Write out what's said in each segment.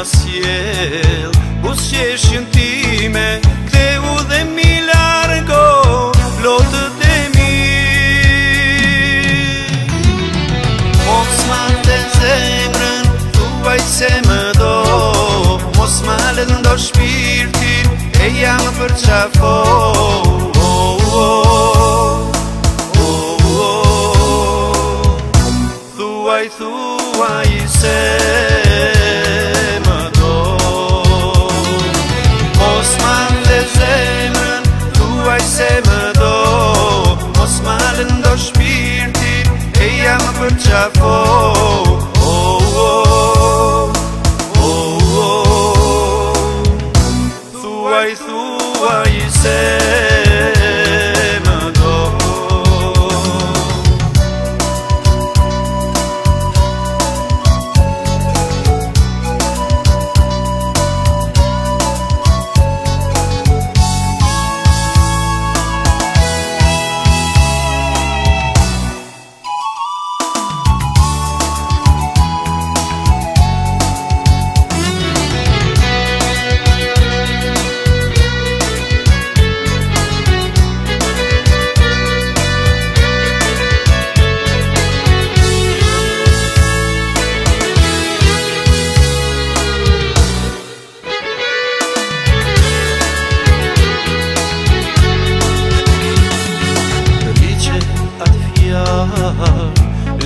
ma sjell Po sjeshin time u dhe mi largo Lotë dhe mi Mos ma të zemrën Duaj se më do Mos ma lëndo shpirtin E jam për qafon Smalën do shpirti, e jam për qafoh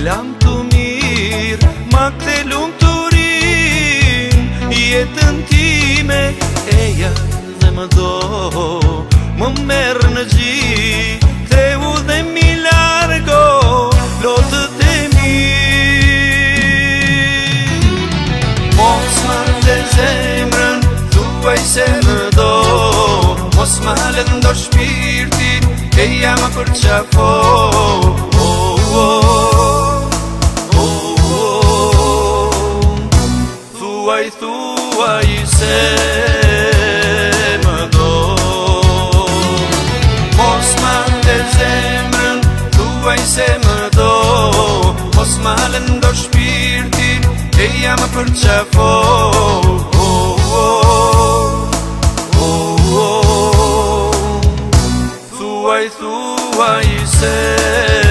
lam të mirë, ma këtë lumë të rinë Jëtë në time, eja dhe më do Më merë në gjitë, dhe mi largoh Lohë të temi Mos më dhe zemrën, duaj se më do Mos më rëtë ndo E eja më kërë i thua i do Mos të se më do ma lëndo oh, oh, jam për qafo Thuaj, thuaj se